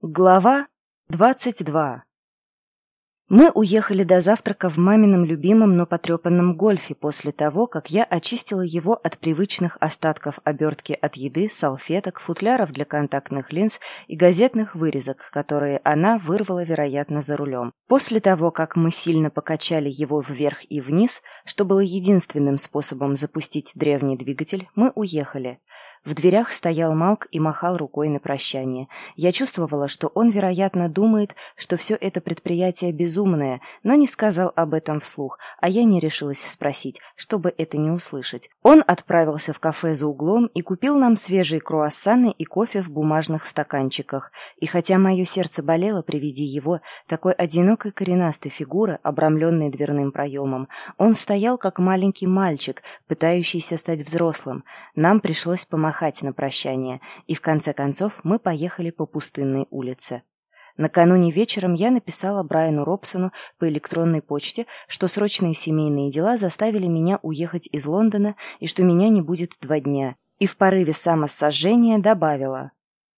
Глава 22 Мы уехали до завтрака в мамином любимом, но потрепанном гольфе после того, как я очистила его от привычных остатков обертки от еды, салфеток, футляров для контактных линз и газетных вырезок, которые она вырвала, вероятно, за рулем. После того, как мы сильно покачали его вверх и вниз, что было единственным способом запустить древний двигатель, мы уехали. В дверях стоял Малк и махал рукой на прощание. Я чувствовала, что он, вероятно, думает, что все это предприятие безумное, но не сказал об этом вслух, а я не решилась спросить, чтобы это не услышать. Он отправился в кафе за углом и купил нам свежие круассаны и кофе в бумажных стаканчиках. И хотя мое сердце болело при виде его, такой одинокой коренастой фигуры, обрамленной дверным проемом, он стоял как маленький мальчик, пытающийся стать взрослым. Нам пришлось помахать на прощание, и в конце концов мы поехали по пустынной улице. Накануне вечером я написала Брайану Робсону по электронной почте, что срочные семейные дела заставили меня уехать из Лондона и что меня не будет два дня, и в порыве самосожжения добавила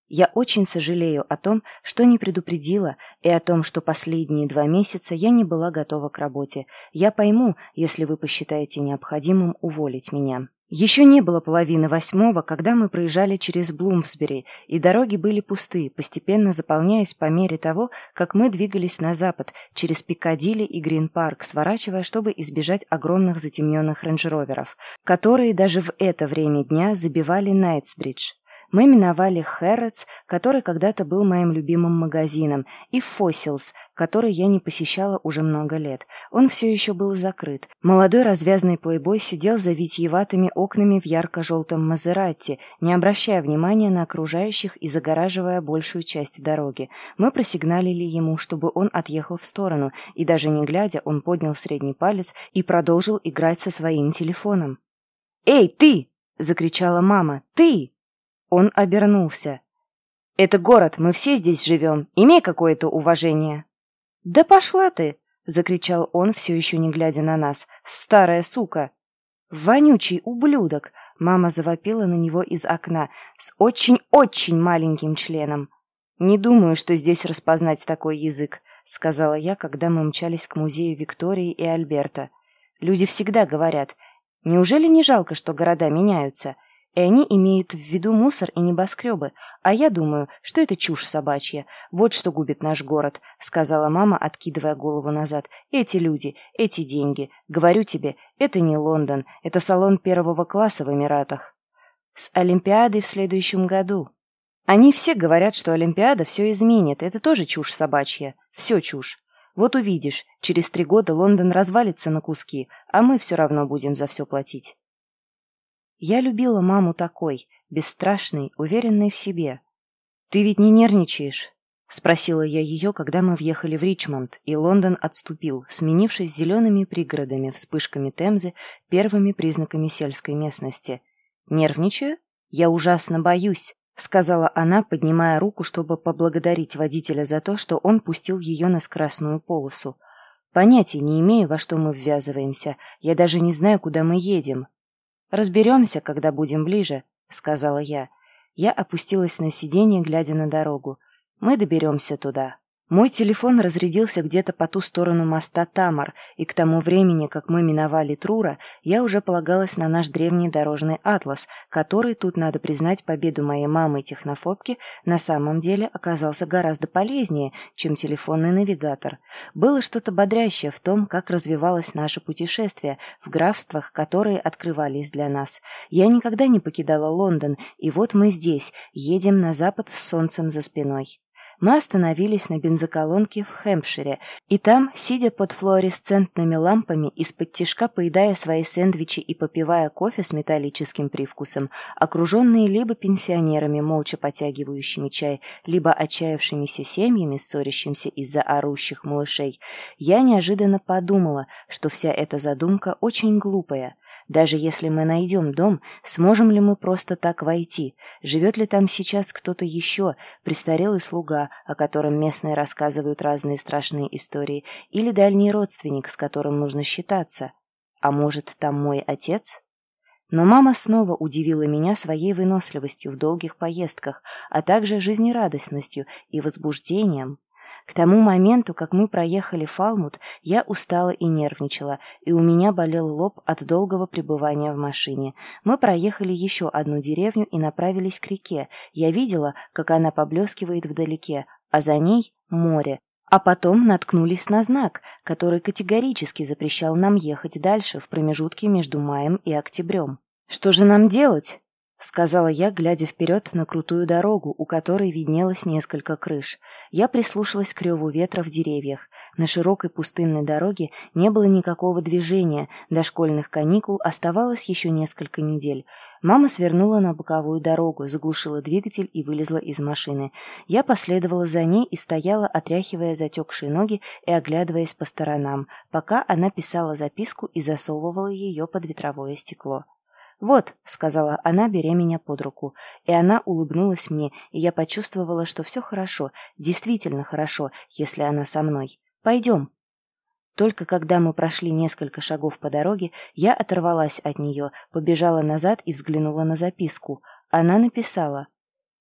«Я очень сожалею о том, что не предупредила, и о том, что последние два месяца я не была готова к работе. Я пойму, если вы посчитаете необходимым уволить меня». Еще не было половины восьмого, когда мы проезжали через Блумсбери, и дороги были пусты, постепенно заполняясь по мере того, как мы двигались на запад, через Пикадилли и Грин-парк, сворачивая, чтобы избежать огромных затемненных рейндж-роверов, которые даже в это время дня забивали Найтсбридж. Мы миновали Хэрротс, который когда-то был моим любимым магазином, и Фоссилс, который я не посещала уже много лет. Он все еще был закрыт. Молодой развязный плейбой сидел за витиеватыми окнами в ярко-желтом Мазератти, не обращая внимания на окружающих и загораживая большую часть дороги. Мы просигналили ему, чтобы он отъехал в сторону, и даже не глядя, он поднял средний палец и продолжил играть со своим телефоном. «Эй, ты!» — закричала мама. «Ты!» Он обернулся. «Это город, мы все здесь живем. Имей какое-то уважение». «Да пошла ты!» — закричал он, все еще не глядя на нас. «Старая сука!» «Вонючий ублюдок!» — мама завопила на него из окна с очень-очень маленьким членом. «Не думаю, что здесь распознать такой язык», — сказала я, когда мы мчались к музею Виктории и Альберта. «Люди всегда говорят, неужели не жалко, что города меняются?» И они имеют в виду мусор и небоскребы, а я думаю, что это чушь собачья. Вот что губит наш город», — сказала мама, откидывая голову назад. «Эти люди, эти деньги. Говорю тебе, это не Лондон, это салон первого класса в Эмиратах. С Олимпиадой в следующем году. Они все говорят, что Олимпиада все изменит, это тоже чушь собачья. Все чушь. Вот увидишь, через три года Лондон развалится на куски, а мы все равно будем за все платить». Я любила маму такой, бесстрашной, уверенной в себе. «Ты ведь не нервничаешь?» — спросила я ее, когда мы въехали в Ричмонд, и Лондон отступил, сменившись зелеными пригородами, вспышками Темзы, первыми признаками сельской местности. «Нервничаю? Я ужасно боюсь», — сказала она, поднимая руку, чтобы поблагодарить водителя за то, что он пустил ее на скоростную полосу. «Понятия не имею, во что мы ввязываемся. Я даже не знаю, куда мы едем. «Разберемся, когда будем ближе», — сказала я. Я опустилась на сиденье, глядя на дорогу. «Мы доберемся туда». Мой телефон разрядился где-то по ту сторону моста Тамар, и к тому времени, как мы миновали Трура, я уже полагалась на наш древний дорожный атлас, который, тут надо признать победу моей мамы-технофобки, на самом деле оказался гораздо полезнее, чем телефонный навигатор. Было что-то бодрящее в том, как развивалось наше путешествие в графствах, которые открывались для нас. Я никогда не покидала Лондон, и вот мы здесь, едем на запад с солнцем за спиной. Мы остановились на бензоколонке в Хэмпшире, и там, сидя под флуоресцентными лампами, из-под тишка поедая свои сэндвичи и попивая кофе с металлическим привкусом, окруженные либо пенсионерами, молча потягивающими чай, либо отчаявшимися семьями, ссорящимся из-за орущих малышей, я неожиданно подумала, что вся эта задумка очень глупая — даже если мы найдем дом, сможем ли мы просто так войти? Живет ли там сейчас кто-то еще, престарелый слуга, о котором местные рассказывают разные страшные истории, или дальний родственник, с которым нужно считаться? А может, там мой отец? Но мама снова удивила меня своей выносливостью в долгих поездках, а также жизнерадостностью и возбуждением. К тому моменту, как мы проехали Фалмут, я устала и нервничала, и у меня болел лоб от долгого пребывания в машине. Мы проехали еще одну деревню и направились к реке. Я видела, как она поблескивает вдалеке, а за ней море. А потом наткнулись на знак, который категорически запрещал нам ехать дальше в промежутке между маем и октябрем. «Что же нам делать?» — сказала я, глядя вперед на крутую дорогу, у которой виднелось несколько крыш. Я прислушалась к реву ветра в деревьях. На широкой пустынной дороге не было никакого движения, до школьных каникул оставалось еще несколько недель. Мама свернула на боковую дорогу, заглушила двигатель и вылезла из машины. Я последовала за ней и стояла, отряхивая затекшие ноги и оглядываясь по сторонам, пока она писала записку и засовывала ее под ветровое стекло. «Вот», — сказала она, беря меня под руку. И она улыбнулась мне, и я почувствовала, что все хорошо, действительно хорошо, если она со мной. «Пойдем». Только когда мы прошли несколько шагов по дороге, я оторвалась от нее, побежала назад и взглянула на записку. Она написала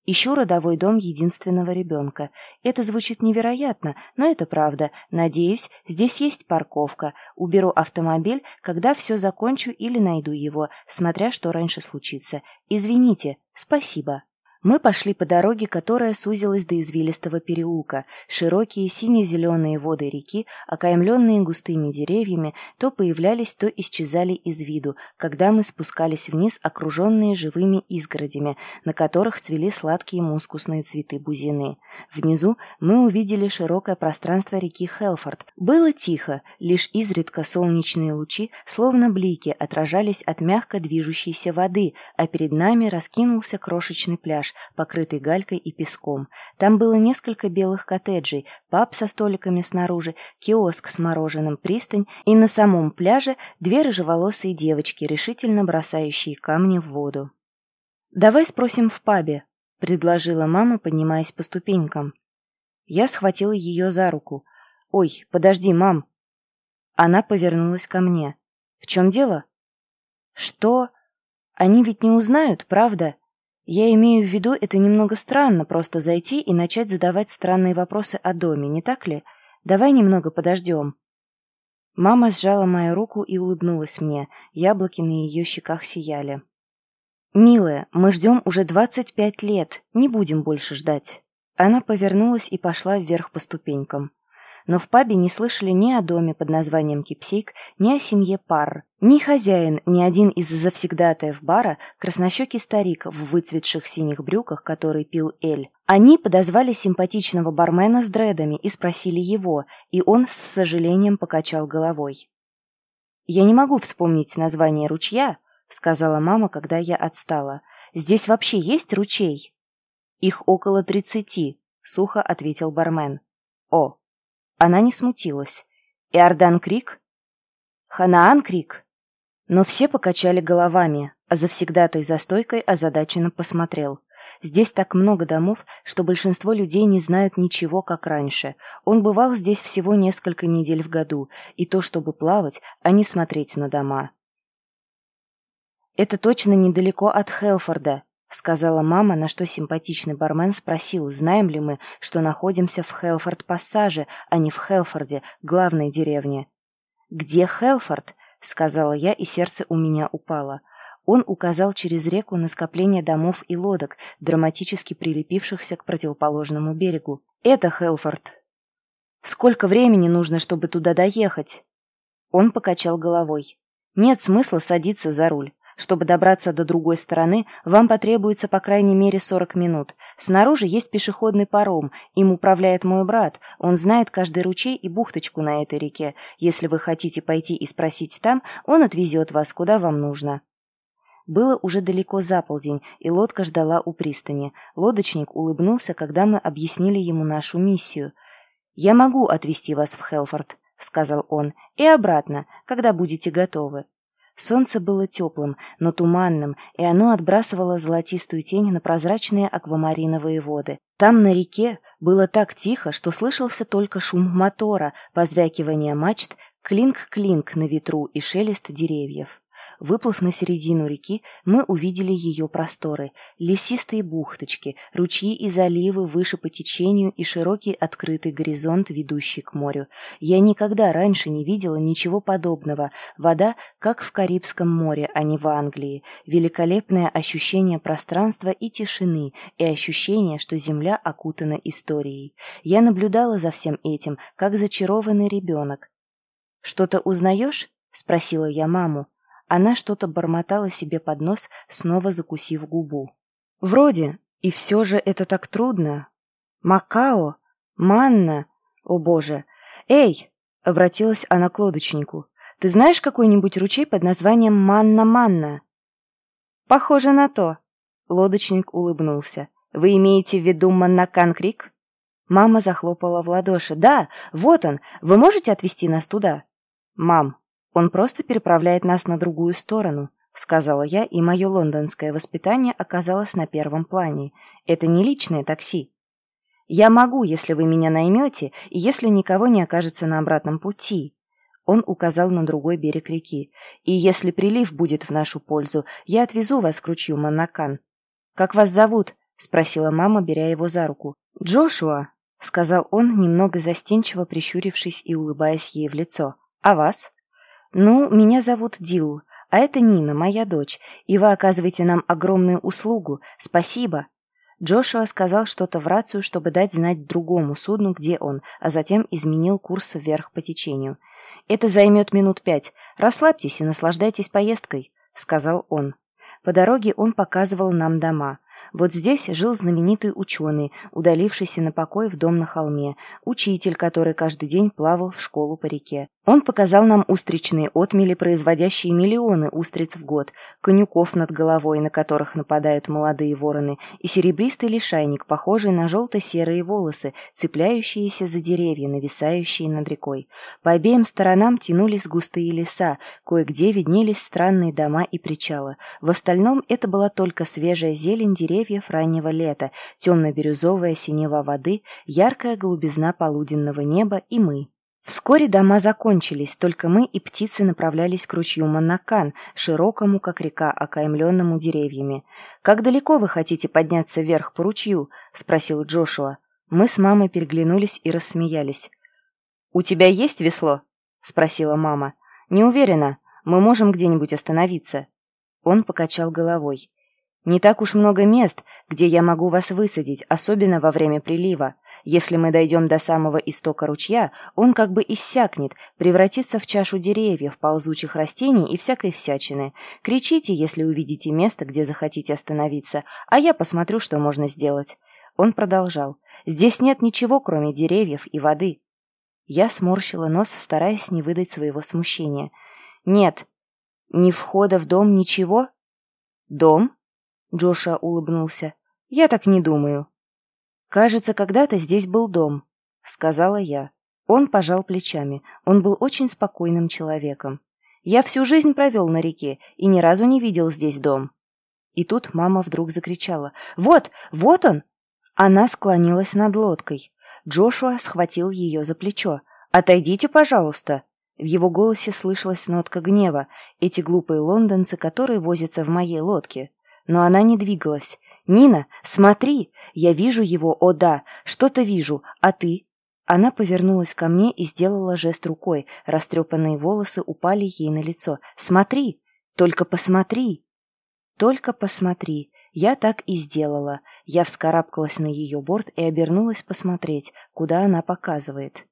Ищу родовой дом единственного ребенка. Это звучит невероятно, но это правда. Надеюсь, здесь есть парковка. Уберу автомобиль, когда все закончу или найду его, смотря что раньше случится. Извините. Спасибо. Мы пошли по дороге, которая сузилась до извилистого переулка. Широкие сине-зеленые воды реки, окаймленные густыми деревьями, то появлялись, то исчезали из виду, когда мы спускались вниз, окруженные живыми изгородями, на которых цвели сладкие мускусные цветы бузины. Внизу мы увидели широкое пространство реки Хелфорд. Было тихо, лишь изредка солнечные лучи, словно блики, отражались от мягко движущейся воды, а перед нами раскинулся крошечный пляж, пляж, покрытый галькой и песком. Там было несколько белых коттеджей, паб со столиками снаружи, киоск с мороженым, пристань, и на самом пляже две рыжеволосые девочки, решительно бросающие камни в воду. «Давай спросим в пабе», — предложила мама, поднимаясь по ступенькам. Я схватила ее за руку. «Ой, подожди, мам!» Она повернулась ко мне. «В чем дело?» «Что? Они ведь не узнают, правда?» Я имею в виду, это немного странно, просто зайти и начать задавать странные вопросы о доме, не так ли? Давай немного подождем. Мама сжала мою руку и улыбнулась мне. Яблоки на ее щеках сияли. «Милая, мы ждем уже двадцать пять лет. Не будем больше ждать». Она повернулась и пошла вверх по ступенькам но в пабе не слышали ни о доме под названием Кипсейк, ни о семье Пар. Ни хозяин, ни один из завсегдатаев бара, краснощекий старик в выцветших синих брюках, который пил эль. Они подозвали симпатичного бармена с дредами и спросили его, и он с сожалением покачал головой. «Я не могу вспомнить название ручья», — сказала мама, когда я отстала. «Здесь вообще есть ручей?» «Их около тридцати», — сухо ответил бармен. «О, она не смутилась. «Иордан Крик?» «Ханаан Крик?» Но все покачали головами, а завсегдатай за стойкой озадаченно посмотрел. Здесь так много домов, что большинство людей не знают ничего, как раньше. Он бывал здесь всего несколько недель в году, и то, чтобы плавать, а не смотреть на дома. «Это точно недалеко от Хелфорда», — сказала мама, на что симпатичный бармен спросил, знаем ли мы, что находимся в Хелфорд-пассаже, а не в Хелфорде, главной деревне. «Где Хелфорд?» — сказала я, и сердце у меня упало. Он указал через реку на скопление домов и лодок, драматически прилепившихся к противоположному берегу. «Это Хелфорд». «Сколько времени нужно, чтобы туда доехать?» Он покачал головой. «Нет смысла садиться за руль. Чтобы добраться до другой стороны, вам потребуется по крайней мере 40 минут. Снаружи есть пешеходный паром, им управляет мой брат. Он знает каждый ручей и бухточку на этой реке. Если вы хотите пойти и спросить там, он отвезет вас, куда вам нужно. Было уже далеко за полдень, и лодка ждала у пристани. Лодочник улыбнулся, когда мы объяснили ему нашу миссию. «Я могу отвезти вас в Хелфорд», — сказал он, — «и обратно, когда будете готовы». Солнце было теплым, но туманным, и оно отбрасывало золотистую тень на прозрачные аквамариновые воды. Там, на реке, было так тихо, что слышался только шум мотора, позвякивание мачт, клинк-клинк на ветру и шелест деревьев. Выплыв на середину реки, мы увидели ее просторы, лесистые бухточки, ручьи и заливы выше по течению и широкий открытый горизонт, ведущий к морю. Я никогда раньше не видела ничего подобного. Вода, как в Карибском море, а не в Англии. Великолепное ощущение пространства и тишины, и ощущение, что земля окутана историей. Я наблюдала за всем этим, как зачарованный ребенок. «Что-то узнаешь?» — спросила я маму. Она что-то бормотала себе под нос, снова закусив губу. «Вроде. И все же это так трудно. Макао? Манна? О боже! Эй!» — обратилась она к лодочнику. «Ты знаешь какой-нибудь ручей под названием Манна-Манна?» «Похоже на то», — лодочник улыбнулся. «Вы имеете в виду Маннакан-Крик?» Мама захлопала в ладоши. «Да, вот он. Вы можете отвезти нас туда?» «Мам, он просто переправляет нас на другую сторону», — сказала я, и мое лондонское воспитание оказалось на первом плане. «Это не личное такси». «Я могу, если вы меня наймете, и если никого не окажется на обратном пути». Он указал на другой берег реки. «И если прилив будет в нашу пользу, я отвезу вас к ручью Манакан». «Как вас зовут?» — спросила мама, беря его за руку. «Джошуа», — сказал он, немного застенчиво прищурившись и улыбаясь ей в лицо. «А вас?» «Ну, меня зовут Дилл, а это Нина, моя дочь, и вы оказываете нам огромную услугу. Спасибо!» Джошуа сказал что-то в рацию, чтобы дать знать другому судну, где он, а затем изменил курс вверх по течению. «Это займет минут пять. Расслабьтесь и наслаждайтесь поездкой», — сказал он. По дороге он показывал нам дома. Вот здесь жил знаменитый ученый, удалившийся на покой в дом на холме, учитель, который каждый день плавал в школу по реке. Он показал нам устричные отмели, производящие миллионы устриц в год, конюков над головой, на которых нападают молодые вороны, и серебристый лишайник, похожий на желто-серые волосы, цепляющиеся за деревья, нависающие над рекой. По обеим сторонам тянулись густые леса, кое-где виднелись странные дома и причалы. В остальном это была только свежая зелень деревьев раннего лета, темно-бирюзовая синева воды, яркая голубизна полуденного неба и мы. Вскоре дома закончились, только мы и птицы направлялись к ручью Манакан, широкому, как река, окаймленному деревьями. «Как далеко вы хотите подняться вверх по ручью?» — спросил Джошуа. Мы с мамой переглянулись и рассмеялись. «У тебя есть весло?» — спросила мама. «Не уверена. Мы можем где-нибудь остановиться». Он покачал головой. Не так уж много мест, где я могу вас высадить, особенно во время прилива. Если мы дойдем до самого истока ручья, он как бы иссякнет, превратится в чашу деревьев, ползучих растений и всякой всячины. Кричите, если увидите место, где захотите остановиться, а я посмотрю, что можно сделать». Он продолжал. «Здесь нет ничего, кроме деревьев и воды». Я сморщила нос, стараясь не выдать своего смущения. «Нет, ни входа в дом, ничего?» «Дом?» Джоша улыбнулся. «Я так не думаю». «Кажется, когда-то здесь был дом», — сказала я. Он пожал плечами. Он был очень спокойным человеком. «Я всю жизнь провел на реке и ни разу не видел здесь дом». И тут мама вдруг закричала. «Вот! Вот он!» Она склонилась над лодкой. Джошуа схватил ее за плечо. «Отойдите, пожалуйста!» В его голосе слышалась нотка гнева. Эти глупые лондонцы, которые возятся в моей лодке но она не двигалась. «Нина, смотри! Я вижу его, о да! Что-то вижу, а ты?» Она повернулась ко мне и сделала жест рукой. Растрепанные волосы упали ей на лицо. «Смотри! Только посмотри!» «Только посмотри!» Я так и сделала. Я вскарабкалась на ее борт и обернулась посмотреть, куда она показывает.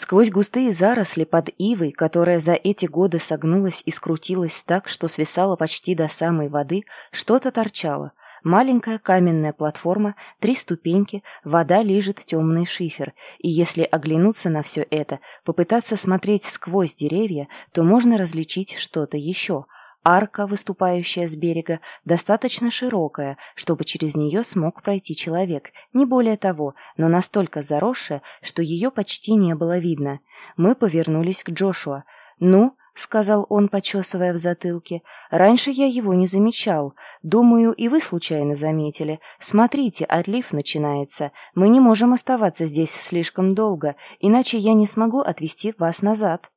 Сквозь густые заросли под ивой, которая за эти годы согнулась и скрутилась так, что свисала почти до самой воды, что-то торчало. Маленькая каменная платформа, три ступеньки, вода лежит темный шифер, и если оглянуться на все это, попытаться смотреть сквозь деревья, то можно различить что-то еще — Арка, выступающая с берега, достаточно широкая, чтобы через нее смог пройти человек, не более того, но настолько заросшая, что ее почти не было видно. Мы повернулись к Джошуа. «Ну», — сказал он, почесывая в затылке, — «раньше я его не замечал. Думаю, и вы случайно заметили. Смотрите, отлив начинается. Мы не можем оставаться здесь слишком долго, иначе я не смогу отвезти вас назад».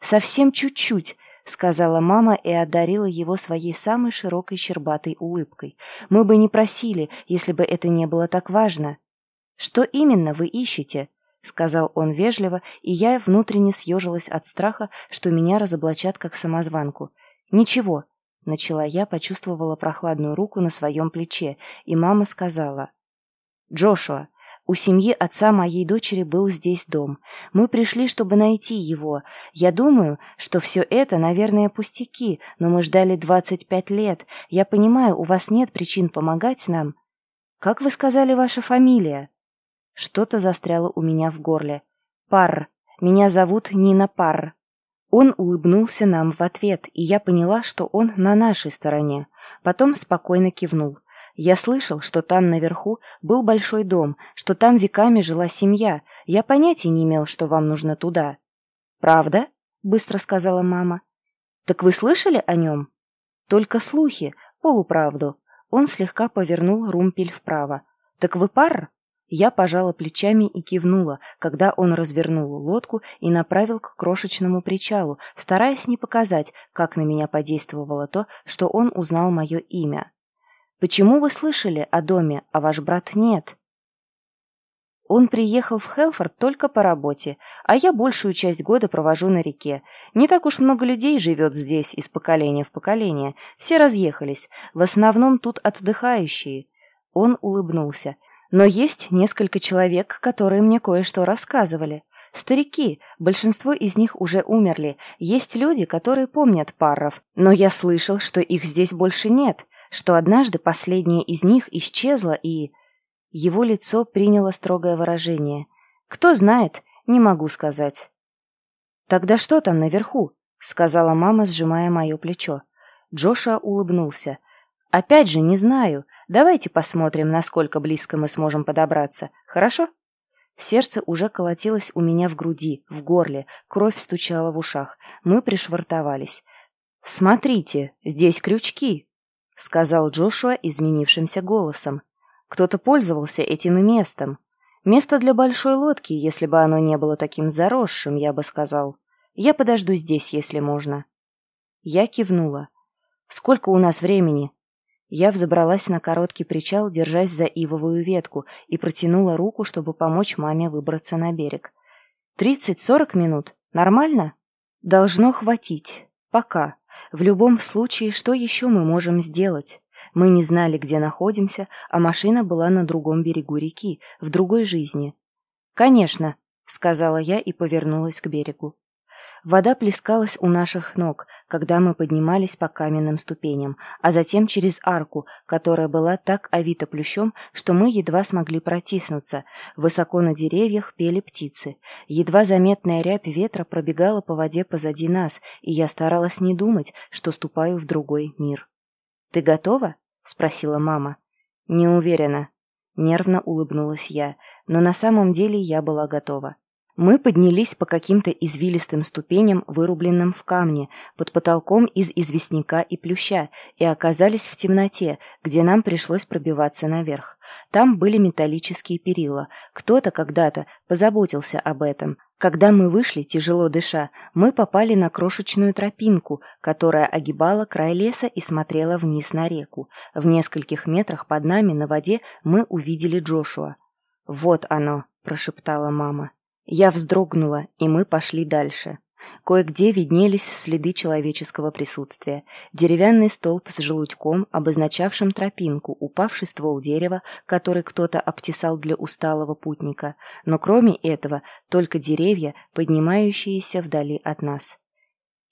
«Совсем чуть-чуть», сказала мама и одарила его своей самой широкой щербатой улыбкой. «Мы бы не просили, если бы это не было так важно». «Что именно вы ищете?» — сказал он вежливо, и я внутренне съежилась от страха, что меня разоблачат как самозванку. «Ничего», — начала я, почувствовала прохладную руку на своем плече, и мама сказала. «Джошуа, у семьи отца моей дочери был здесь дом. Мы пришли, чтобы найти его. Я думаю, что все это, наверное, пустяки, но мы ждали 25 лет. Я понимаю, у вас нет причин помогать нам. Как вы сказали ваша фамилия? Что-то застряло у меня в горле. Пар. Меня зовут Нина Пар. Он улыбнулся нам в ответ, и я поняла, что он на нашей стороне. Потом спокойно кивнул. Я слышал, что там наверху был большой дом, что там веками жила семья. Я понятия не имел, что вам нужно туда. Правда? Быстро сказала мама. Так вы слышали о нем? Только слухи, полуправду. Он слегка повернул румпель вправо. Так вы пар? Я пожала плечами и кивнула, когда он развернул лодку и направил к крошечному причалу, стараясь не показать, как на меня подействовало то, что он узнал мое имя. Почему вы слышали о доме, а ваш брат нет? Он приехал в Хелфорд только по работе, а я большую часть года провожу на реке. Не так уж много людей живет здесь из поколения в поколение. Все разъехались, в основном тут отдыхающие. Он улыбнулся. Но есть несколько человек, которые мне кое-что рассказывали. Старики, большинство из них уже умерли. Есть люди, которые помнят парров, но я слышал, что их здесь больше нет что однажды последняя из них исчезла и... Его лицо приняло строгое выражение. «Кто знает, не могу сказать». «Тогда что там наверху?» — сказала мама, сжимая мое плечо. Джоша улыбнулся. «Опять же, не знаю. Давайте посмотрим, насколько близко мы сможем подобраться. Хорошо?» Сердце уже колотилось у меня в груди, в горле, кровь стучала в ушах. Мы пришвартовались. «Смотрите, здесь крючки!» — сказал Джошуа изменившимся голосом. «Кто-то пользовался этим местом. Место для большой лодки, если бы оно не было таким заросшим, я бы сказал. Я подожду здесь, если можно». Я кивнула. «Сколько у нас времени?» Я взобралась на короткий причал, держась за ивовую ветку, и протянула руку, чтобы помочь маме выбраться на берег. «Тридцать-сорок минут? Нормально?» «Должно хватить. Пока. В любом случае, что еще мы можем сделать? Мы не знали, где находимся, а машина была на другом берегу реки, в другой жизни. «Конечно», — сказала я и повернулась к берегу. Вода плескалась у наших ног, когда мы поднимались по каменным ступеням, а затем через арку, которая была так овита плющом, что мы едва смогли протиснуться. Высоко на деревьях пели птицы. Едва заметная рябь ветра пробегала по воде позади нас, и я старалась не думать, что ступаю в другой мир. «Ты готова?» — спросила мама. «Не уверена». Нервно улыбнулась я, но на самом деле я была готова. Мы поднялись по каким-то извилистым ступеням, вырубленным в камне, под потолком из известняка и плюща, и оказались в темноте, где нам пришлось пробиваться наверх. Там были металлические перила. Кто-то когда-то позаботился об этом. Когда мы вышли, тяжело дыша, мы попали на крошечную тропинку, которая огибала край леса и смотрела вниз на реку. В нескольких метрах под нами на воде мы увидели Джошуа. «Вот оно», – прошептала мама. Я вздрогнула, и мы пошли дальше. Кое-где виднелись следы человеческого присутствия. Деревянный столб с желудьком, обозначавшим тропинку, упавший ствол дерева, который кто-то обтесал для усталого путника. Но кроме этого, только деревья, поднимающиеся вдали от нас.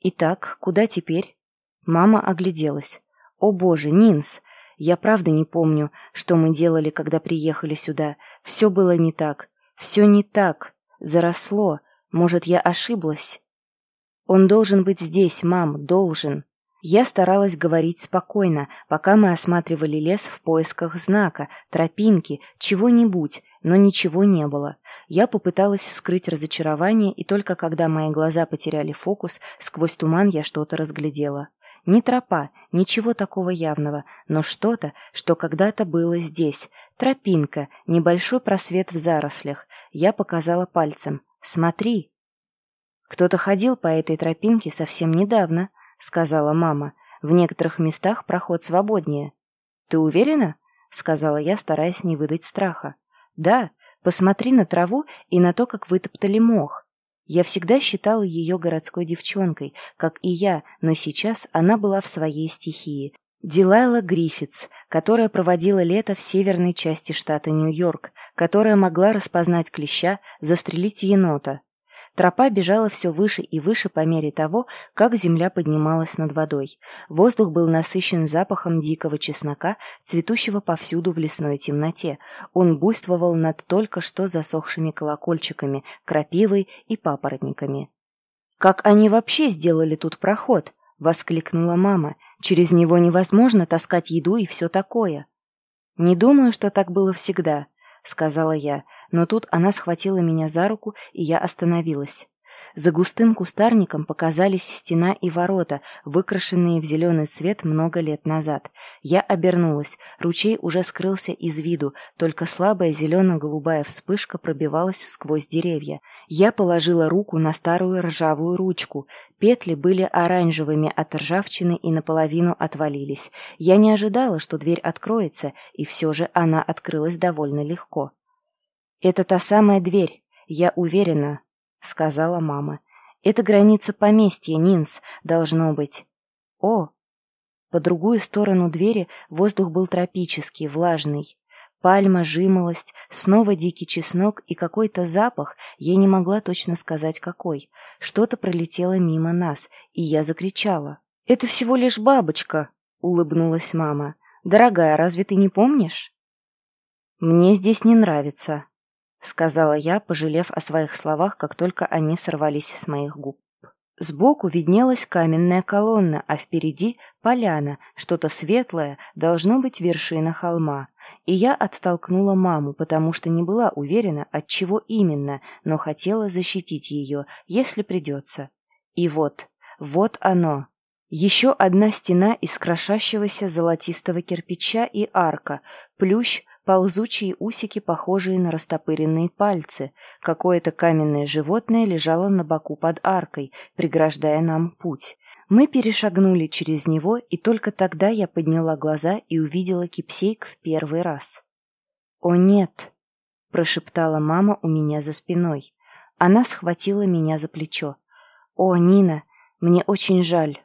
«Итак, куда теперь?» Мама огляделась. «О боже, Нинс! Я правда не помню, что мы делали, когда приехали сюда. Все было не так. Все не так!» Заросло. Может, я ошиблась? Он должен быть здесь, мам, должен. Я старалась говорить спокойно, пока мы осматривали лес в поисках знака, тропинки, чего-нибудь, но ничего не было. Я попыталась скрыть разочарование, и только когда мои глаза потеряли фокус, сквозь туман я что-то разглядела. Ни тропа, ничего такого явного, но что-то, что когда-то было здесь. Тропинка, небольшой просвет в зарослях. Я показала пальцем. «Смотри!» Кто-то ходил по этой тропинке совсем недавно, сказала мама. «В некоторых местах проход свободнее». «Ты уверена?» — сказала я, стараясь не выдать страха. «Да, посмотри на траву и на то, как вытоптали мох. Я всегда считала ее городской девчонкой, как и я, но сейчас она была в своей стихии. Дилайла Гриффитс, которая проводила лето в северной части штата Нью-Йорк, которая могла распознать клеща, застрелить енота, Тропа бежала все выше и выше по мере того, как земля поднималась над водой. Воздух был насыщен запахом дикого чеснока, цветущего повсюду в лесной темноте. Он буйствовал над только что засохшими колокольчиками, крапивой и папоротниками. «Как они вообще сделали тут проход?» — воскликнула мама. «Через него невозможно таскать еду и все такое». «Не думаю, что так было всегда», — сказала я, но тут она схватила меня за руку, и я остановилась. За густым кустарником показались стена и ворота, выкрашенные в зеленый цвет много лет назад. Я обернулась. Ручей уже скрылся из виду, только слабая зелено-голубая вспышка пробивалась сквозь деревья. Я положила руку на старую ржавую ручку. Петли были оранжевыми от ржавчины и наполовину отвалились. Я не ожидала, что дверь откроется, и все же она открылась довольно легко. «Это та самая дверь, я уверена», — сказала мама. «Это граница поместья, Нинс, должно быть». «О!» По другую сторону двери воздух был тропический, влажный. Пальма, жимолость, снова дикий чеснок и какой-то запах, я не могла точно сказать какой. Что-то пролетело мимо нас, и я закричала. «Это всего лишь бабочка!» — улыбнулась мама. «Дорогая, разве ты не помнишь?» «Мне здесь не нравится», сказала я, пожалев о своих словах, как только они сорвались с моих губ. Сбоку виднелась каменная колонна, а впереди поляна, что-то светлое, должно быть вершина холма. И я оттолкнула маму, потому что не была уверена, от чего именно, но хотела защитить ее, если придется. И вот, вот оно. Еще одна стена из крошащегося золотистого кирпича и арка, плющ, ползучие усики, похожие на растопыренные пальцы. Какое-то каменное животное лежало на боку под аркой, преграждая нам путь. Мы перешагнули через него, и только тогда я подняла глаза и увидела кипсейк в первый раз. «О, нет!» — прошептала мама у меня за спиной. Она схватила меня за плечо. «О, Нина, мне очень жаль!»